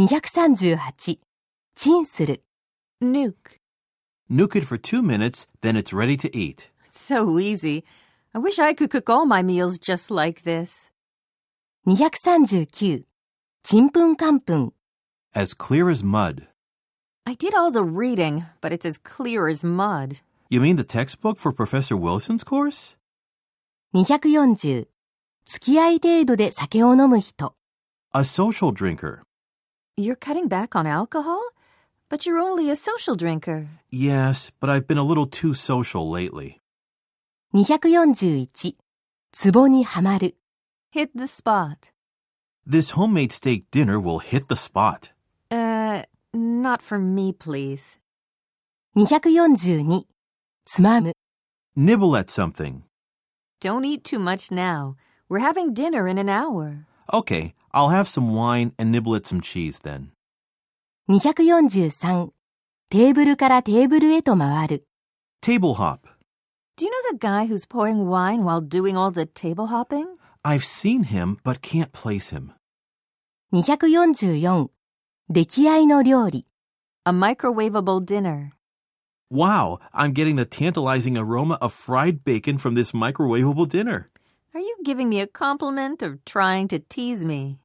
238チンする Nuke. Nuke it for two minutes, then it's ready to eat. So easy. I wish I could cook all my meals just like this. 239ちんぷんかんぷん As clear as mud. I did all the reading, but it's as clear as mud. You mean the textbook for Professor Wilson's course? 240付き合い程度で酒を飲む人 A social drinker. You're cutting back on alcohol? But you're only a social drinker. Yes, but I've been a little too social lately. 241ツボにはまる Hit the spot. This homemade steak dinner will hit the spot. Uh, not for me, please. 242つまむ Nibble at something. Don't eat too much now. We're having dinner in an hour. Okay, I'll have some wine and nibble at some cheese then. 243テーブルからテーブルへと回る Table hop. Do you know the guy who's pouring wine while doing all the table hopping? I've seen him, but can't place him. 244出来合いの料理 A microwavable dinner. Wow, I'm getting the tantalizing aroma of fried bacon from this microwavable dinner. Giving me a compliment or trying to tease me?